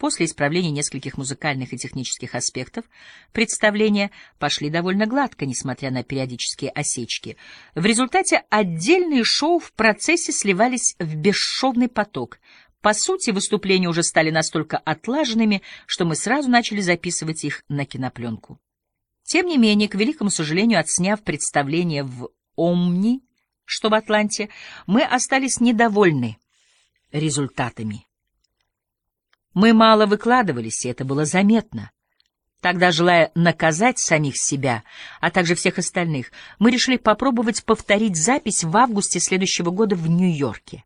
После исправления нескольких музыкальных и технических аспектов представления пошли довольно гладко, несмотря на периодические осечки. В результате отдельные шоу в процессе сливались в бесшовный поток. По сути, выступления уже стали настолько отлаженными, что мы сразу начали записывать их на кинопленку. Тем не менее, к великому сожалению, отсняв представление в «Омни», что в Атланте, мы остались недовольны результатами. Мы мало выкладывались, и это было заметно. Тогда, желая наказать самих себя, а также всех остальных, мы решили попробовать повторить запись в августе следующего года в Нью-Йорке.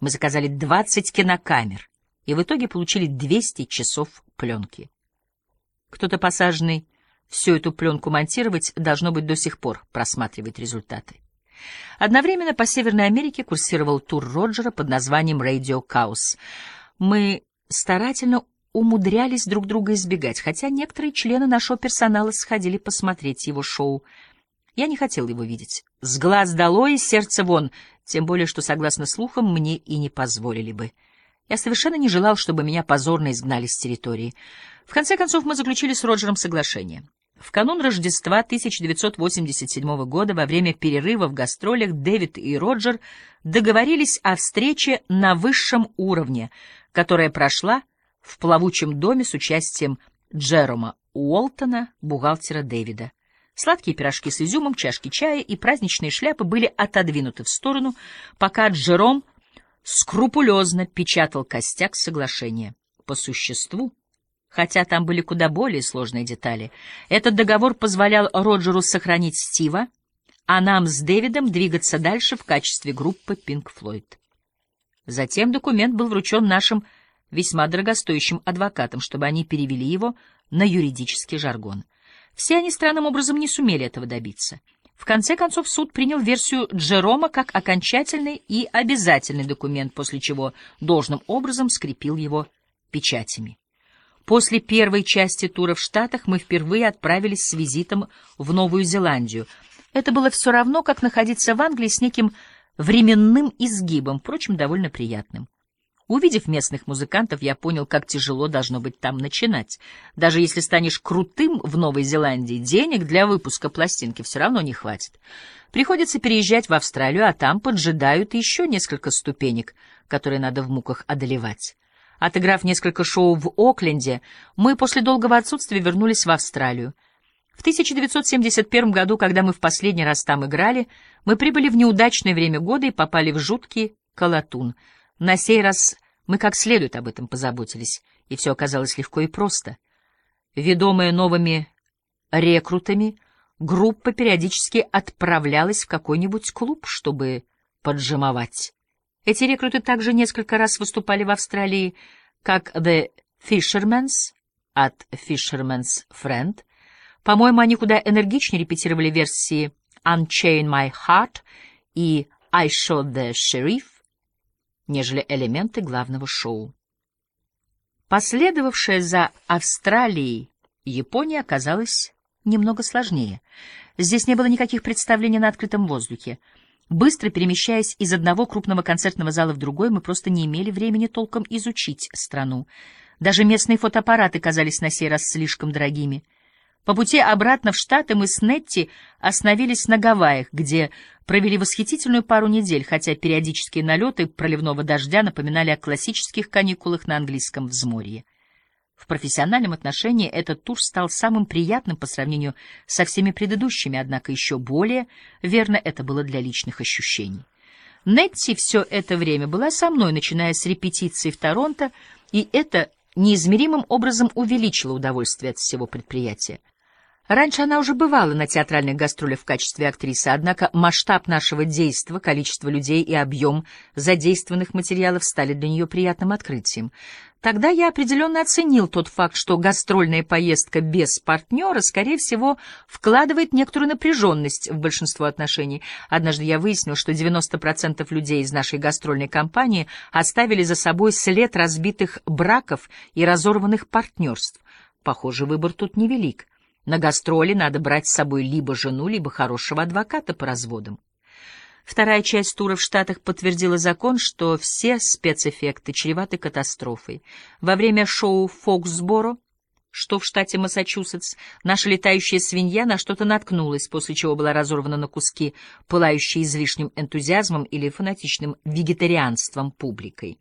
Мы заказали 20 кинокамер и в итоге получили 200 часов пленки. Кто-то посаженный всю эту пленку монтировать, должно быть, до сих пор просматривает результаты. Одновременно по Северной Америке курсировал тур Роджера под названием «Radio Chaos». Мы старательно умудрялись друг друга избегать, хотя некоторые члены нашего персонала сходили посмотреть его шоу. Я не хотел его видеть. С глаз долой сердце вон, тем более, что, согласно слухам, мне и не позволили бы. Я совершенно не желал, чтобы меня позорно изгнали с территории. В конце концов, мы заключили с Роджером соглашение. В канун Рождества 1987 года во время перерыва в гастролях Дэвид и Роджер договорились о встрече на высшем уровне, которая прошла в плавучем доме с участием Джерома Уолтона, бухгалтера Дэвида. Сладкие пирожки с изюмом, чашки чая и праздничные шляпы были отодвинуты в сторону, пока Джером скрупулезно печатал костяк соглашения. По существу, хотя там были куда более сложные детали. Этот договор позволял Роджеру сохранить Стива, а нам с Дэвидом двигаться дальше в качестве группы Pink Floyd. Затем документ был вручен нашим весьма дорогостоящим адвокатам, чтобы они перевели его на юридический жаргон. Все они странным образом не сумели этого добиться. В конце концов, суд принял версию Джерома как окончательный и обязательный документ, после чего должным образом скрепил его печатями. После первой части тура в Штатах мы впервые отправились с визитом в Новую Зеландию. Это было все равно, как находиться в Англии с неким временным изгибом, впрочем, довольно приятным. Увидев местных музыкантов, я понял, как тяжело должно быть там начинать. Даже если станешь крутым в Новой Зеландии, денег для выпуска пластинки все равно не хватит. Приходится переезжать в Австралию, а там поджидают еще несколько ступенек, которые надо в муках одолевать. Отыграв несколько шоу в Окленде, мы после долгого отсутствия вернулись в Австралию. В 1971 году, когда мы в последний раз там играли, мы прибыли в неудачное время года и попали в жуткий колотун. На сей раз мы как следует об этом позаботились, и все оказалось легко и просто. Ведомая новыми рекрутами, группа периодически отправлялась в какой-нибудь клуб, чтобы поджимовать. Эти рекруты также несколько раз выступали в Австралии как The Fisherman's от Fisherman's Friend. По-моему, они куда энергичнее репетировали версии Unchain My Heart и I Shot the Sheriff, нежели элементы главного шоу. Последовавшая за Австралией Япония оказалась немного сложнее. Здесь не было никаких представлений на открытом воздухе. Быстро перемещаясь из одного крупного концертного зала в другой, мы просто не имели времени толком изучить страну. Даже местные фотоаппараты казались на сей раз слишком дорогими. По пути обратно в Штаты мы с Нетти остановились на Гавайях, где провели восхитительную пару недель, хотя периодические налеты проливного дождя напоминали о классических каникулах на английском взморье. В профессиональном отношении этот тур стал самым приятным по сравнению со всеми предыдущими, однако еще более верно это было для личных ощущений. Нетти все это время была со мной, начиная с репетиции в Торонто, и это неизмеримым образом увеличило удовольствие от всего предприятия. Раньше она уже бывала на театральных гастролях в качестве актрисы, однако масштаб нашего действа, количество людей и объем задействованных материалов стали для нее приятным открытием. Тогда я определенно оценил тот факт, что гастрольная поездка без партнера, скорее всего, вкладывает некоторую напряженность в большинство отношений. Однажды я выяснил, что 90% людей из нашей гастрольной компании оставили за собой след разбитых браков и разорванных партнерств. Похоже, выбор тут невелик. На гастроли надо брать с собой либо жену, либо хорошего адвоката по разводам. Вторая часть тура в Штатах подтвердила закон, что все спецэффекты чреваты катастрофой. Во время шоу «Фоксборо» что в штате Массачусетс наша летающая свинья на что-то наткнулась, после чего была разорвана на куски, пылающей излишним энтузиазмом или фанатичным вегетарианством публикой.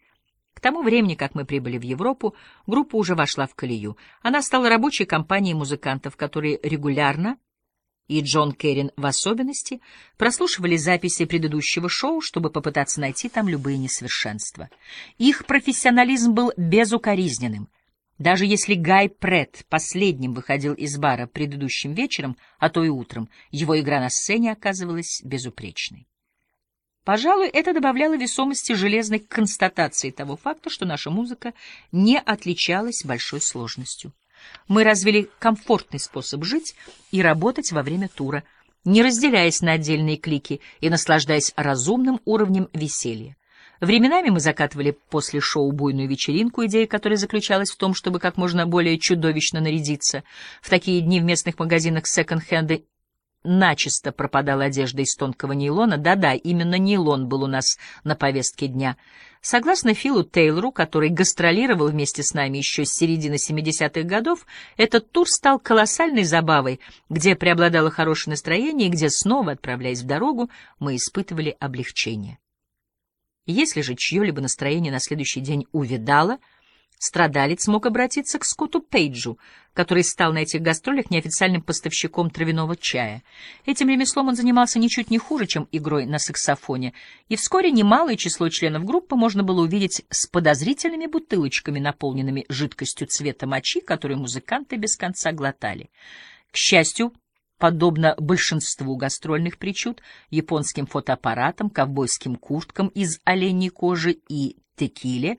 К тому времени, как мы прибыли в Европу, группа уже вошла в колею. Она стала рабочей компанией музыкантов, которые регулярно, и Джон Керрин в особенности, прослушивали записи предыдущего шоу, чтобы попытаться найти там любые несовершенства. Их профессионализм был безукоризненным — даже если Гай Прет последним выходил из бара предыдущим вечером, а то и утром, его игра на сцене оказывалась безупречной. Пожалуй, это добавляло весомости железной констатации того факта, что наша музыка не отличалась большой сложностью. Мы развили комфортный способ жить и работать во время тура, не разделяясь на отдельные клики и наслаждаясь разумным уровнем веселья. Временами мы закатывали после шоу буйную вечеринку, идея которой заключалась в том, чтобы как можно более чудовищно нарядиться. В такие дни в местных магазинах секонд-хенда начисто пропадала одежда из тонкого нейлона. Да-да, именно нейлон был у нас на повестке дня. Согласно Филу Тейлору, который гастролировал вместе с нами еще с середины 70-х годов, этот тур стал колоссальной забавой, где преобладало хорошее настроение и где, снова отправляясь в дорогу, мы испытывали облегчение. Если же чье-либо настроение на следующий день увидало, страдалец мог обратиться к Скотту Пейджу, который стал на этих гастролях неофициальным поставщиком травяного чая. Этим ремеслом он занимался ничуть не хуже, чем игрой на саксофоне, и вскоре немалое число членов группы можно было увидеть с подозрительными бутылочками, наполненными жидкостью цвета мочи, которую музыканты без конца глотали. К счастью, подобно большинству гастрольных причуд, японским фотоаппаратам, ковбойским курткам из оленьей кожи и текиле,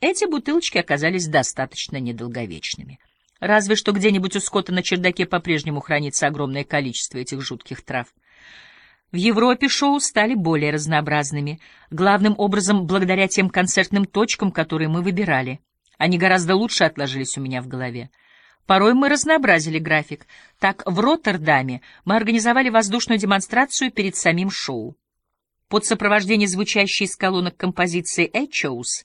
эти бутылочки оказались достаточно недолговечными. Разве что где-нибудь у Скотта на чердаке по-прежнему хранится огромное количество этих жутких трав. В Европе шоу стали более разнообразными, главным образом благодаря тем концертным точкам, которые мы выбирали. Они гораздо лучше отложились у меня в голове. Порой мы разнообразили график. Так, в Роттердаме мы организовали воздушную демонстрацию перед самим шоу. Под сопровождение звучащей из колонок композиции «Эчоус»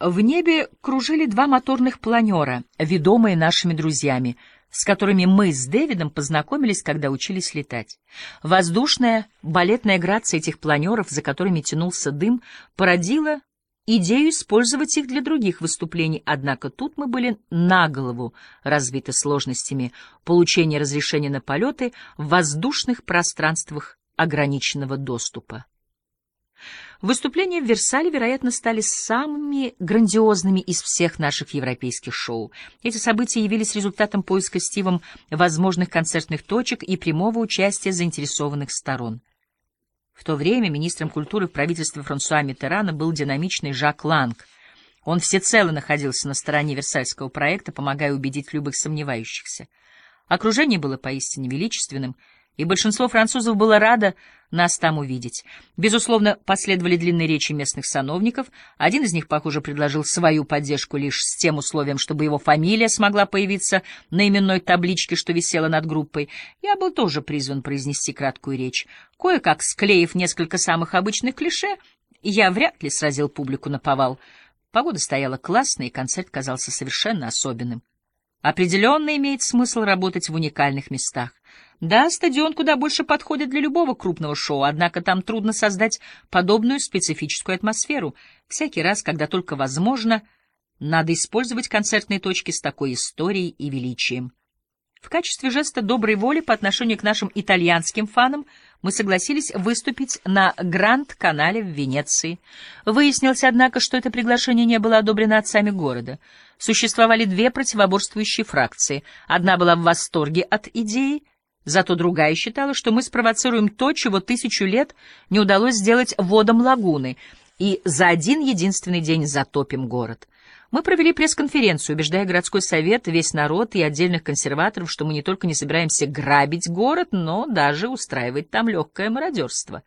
в небе кружили два моторных планера, ведомые нашими друзьями, с которыми мы с Дэвидом познакомились, когда учились летать. Воздушная, балетная грация этих планеров, за которыми тянулся дым, породила идею использовать их для других выступлений, однако тут мы были на голову развиты сложностями получения разрешения на полеты в воздушных пространствах ограниченного доступа. Выступления в Версале, вероятно, стали самыми грандиозными из всех наших европейских шоу. Эти события явились результатом поиска Стивом возможных концертных точек и прямого участия заинтересованных сторон. В то время министром культуры в правительстве Франсуа Миттерана был динамичный Жак Ланг. Он всецело находился на стороне Версальского проекта, помогая убедить любых сомневающихся. Окружение было поистине величественным — и большинство французов было радо нас там увидеть. Безусловно, последовали длинные речи местных сановников. Один из них, похоже, предложил свою поддержку лишь с тем условием, чтобы его фамилия смогла появиться на именной табличке, что висела над группой. Я был тоже призван произнести краткую речь. Кое-как, склеив несколько самых обычных клише, я вряд ли сразил публику на повал. Погода стояла классная, и концерт казался совершенно особенным. Определенно имеет смысл работать в уникальных местах. Да, стадион куда больше подходит для любого крупного шоу, однако там трудно создать подобную специфическую атмосферу. Всякий раз, когда только возможно, надо использовать концертные точки с такой историей и величием. В качестве жеста доброй воли по отношению к нашим итальянским фанам мы согласились выступить на Гранд-канале в Венеции. Выяснилось, однако, что это приглашение не было одобрено отцами города. Существовали две противоборствующие фракции. Одна была в восторге от идеи — Зато другая считала, что мы спровоцируем то, чего тысячу лет не удалось сделать водом лагуны, и за один единственный день затопим город. Мы провели пресс-конференцию, убеждая городской совет, весь народ и отдельных консерваторов, что мы не только не собираемся грабить город, но даже устраивать там легкое мародерство.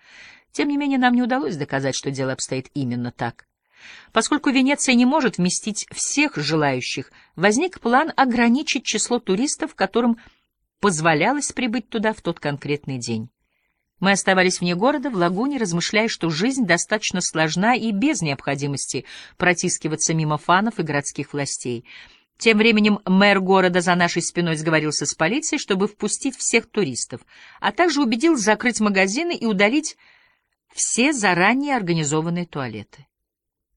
Тем не менее, нам не удалось доказать, что дело обстоит именно так. Поскольку Венеция не может вместить всех желающих, возник план ограничить число туристов, которым позволялось прибыть туда в тот конкретный день. Мы оставались вне города, в лагуне, размышляя, что жизнь достаточно сложна и без необходимости протискиваться мимо фанов и городских властей. Тем временем мэр города за нашей спиной сговорился с полицией, чтобы впустить всех туристов, а также убедил закрыть магазины и удалить все заранее организованные туалеты.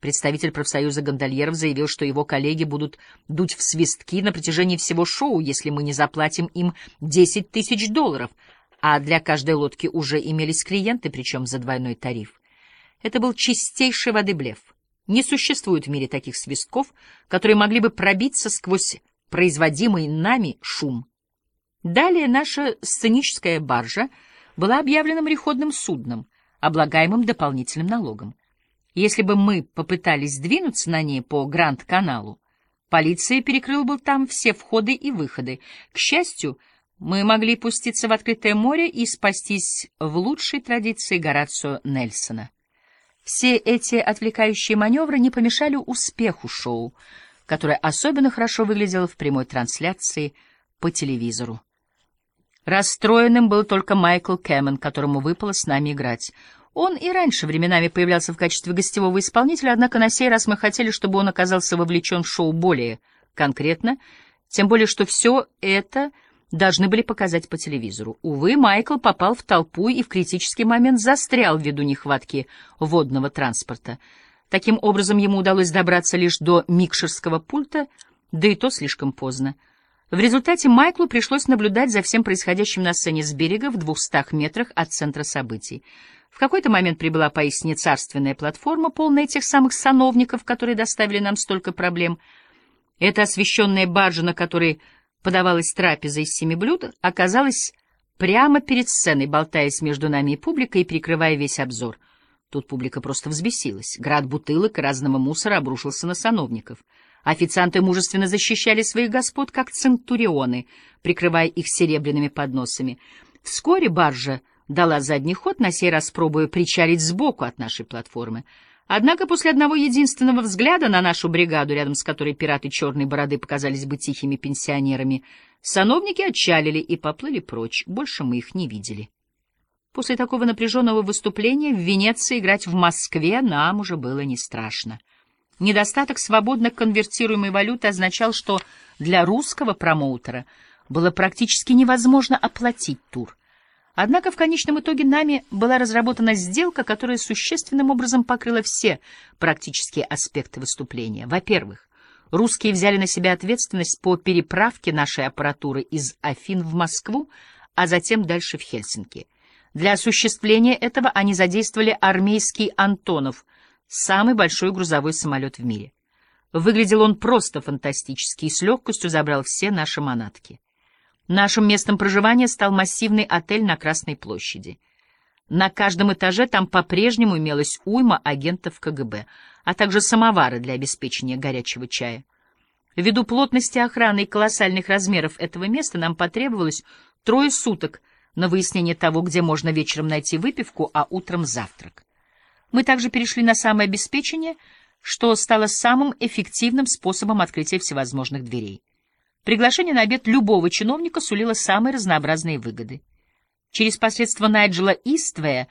Представитель профсоюза гондольеров заявил, что его коллеги будут дуть в свистки на протяжении всего шоу, если мы не заплатим им 10 тысяч долларов — а для каждой лодки уже имелись клиенты, причем за двойной тариф. Это был чистейший воды блеф. Не существует в мире таких свистков, которые могли бы пробиться сквозь производимый нами шум. Далее наша сценическая баржа была объявлена мореходным судном, облагаемым дополнительным налогом. Если бы мы попытались двинуться на ней по Гранд-каналу, полиция перекрыла бы там все входы и выходы. К счастью, мы могли пуститься в открытое море и спастись в лучшей традиции Горацио Нельсона. Все эти отвлекающие маневры не помешали успеху шоу, которое особенно хорошо выглядело в прямой трансляции по телевизору. Расстроенным был только Майкл Кэмон, которому выпало с нами играть. Он и раньше временами появлялся в качестве гостевого исполнителя, однако на сей раз мы хотели, чтобы он оказался вовлечен в шоу более конкретно, тем более что все это — должны были показать по телевизору. Увы, Майкл попал в толпу и в критический момент застрял ввиду нехватки водного транспорта. Таким образом, ему удалось добраться лишь до микшерского пульта, да и то слишком поздно. В результате Майклу пришлось наблюдать за всем происходящим на сцене с берега в двухстах метрах от центра событий. В какой-то момент прибыла поистине царственная платформа, полная тех самых сановников, которые доставили нам столько проблем. Эта освещенная баржа, на которой подавалась трапеза из семи блюд, оказалась прямо перед сценой, болтаясь между нами и публикой и перекрывая весь обзор. Тут публика просто взбесилась. Град бутылок и разного мусора обрушился на сановников. Официанты мужественно защищали своих господ, как центурионы, прикрывая их серебряными подносами. Вскоре баржа дала задний ход, на сей раз пробуя причалить сбоку от нашей платформы — Однако после одного единственного взгляда на нашу бригаду, рядом с которой пираты черной бороды показались бы тихими пенсионерами, сановники отчалили и поплыли прочь. Больше мы их не видели. После такого напряженного выступления в Венеции играть в Москве нам уже было не страшно. Недостаток свободно конвертируемой валюты означал, что для русского промоутера было практически невозможно оплатить тур. Однако в конечном итоге нами была разработана сделка, которая существенным образом покрыла все практические аспекты выступления. Во-первых, русские взяли на себя ответственность по переправке нашей аппаратуры из Афин в Москву, а затем дальше в Хельсинки. Для осуществления этого они задействовали армейский «Антонов», самый большой грузовой самолет в мире. Выглядел он просто фантастически и с легкостью забрал все наши манатки. Нашим местом проживания стал массивный отель на Красной площади. На каждом этаже там по-прежнему имелась уйма агентов КГБ, а также самовары для обеспечения горячего чая. Ввиду плотности охраны и колоссальных размеров этого места нам потребовалось трое суток на выяснение того, где можно вечером найти выпивку, а утром завтрак. Мы также перешли на самообеспечение, что стало самым эффективным способом открытия всевозможных дверей. Приглашение на обед любого чиновника сулило самые разнообразные выгоды. Через посредство Найджела Иствея,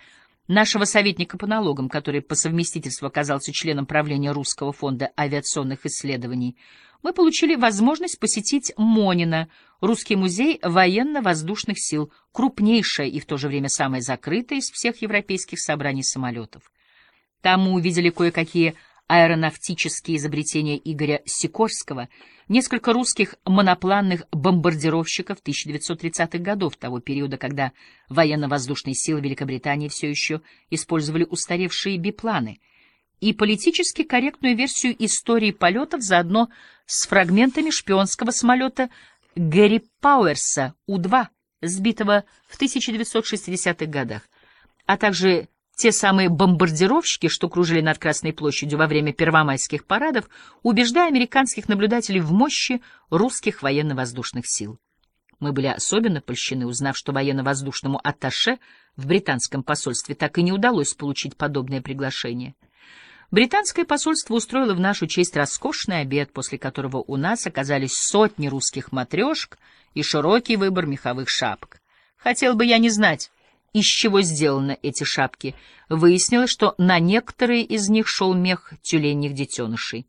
нашего советника по налогам, который по совместительству оказался членом правления Русского фонда авиационных исследований, мы получили возможность посетить Монина, Русский музей военно-воздушных сил, крупнейшее и в то же время самое закрытое из всех европейских собраний самолетов. Там мы увидели кое-какие аэронавтические изобретения Игоря Сикорского, несколько русских монопланных бомбардировщиков 1930-х годов, того периода, когда военно-воздушные силы Великобритании все еще использовали устаревшие бипланы, и политически корректную версию истории полетов заодно с фрагментами шпионского самолета Гэри Пауэрса У-2, сбитого в 1960-х годах, а также те самые бомбардировщики, что кружили над Красной площадью во время первомайских парадов, убеждая американских наблюдателей в мощи русских военно-воздушных сил. Мы были особенно польщены, узнав, что военно-воздушному атташе в британском посольстве так и не удалось получить подобное приглашение. Британское посольство устроило в нашу честь роскошный обед, после которого у нас оказались сотни русских матрешек и широкий выбор меховых шапок. Хотел бы я не знать, из чего сделаны эти шапки, выяснилось, что на некоторые из них шел мех тюленьих детенышей.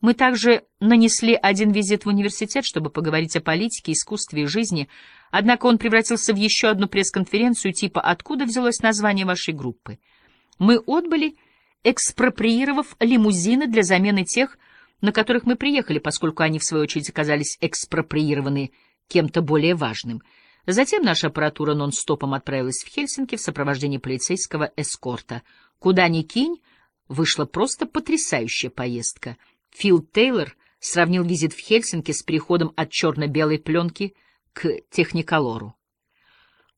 Мы также нанесли один визит в университет, чтобы поговорить о политике, искусстве и жизни, однако он превратился в еще одну пресс-конференцию типа «Откуда взялось название вашей группы?». Мы отбыли, экспроприировав лимузины для замены тех, на которых мы приехали, поскольку они, в свою очередь, оказались экспроприированы кем-то более важным. Затем наша аппаратура нон-стопом отправилась в Хельсинки в сопровождении полицейского эскорта. Куда ни кинь, вышла просто потрясающая поездка — Фил Тейлор сравнил визит в Хельсинки с переходом от черно-белой пленки к техниколору.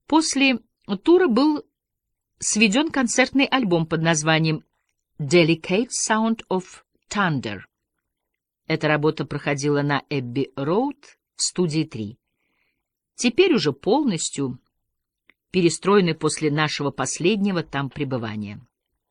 После тура был сведен концертный альбом под названием «Delicate Sound of Thunder». Эта работа проходила на Эбби Роуд в студии 3. Теперь уже полностью перестроены после нашего последнего там пребывания.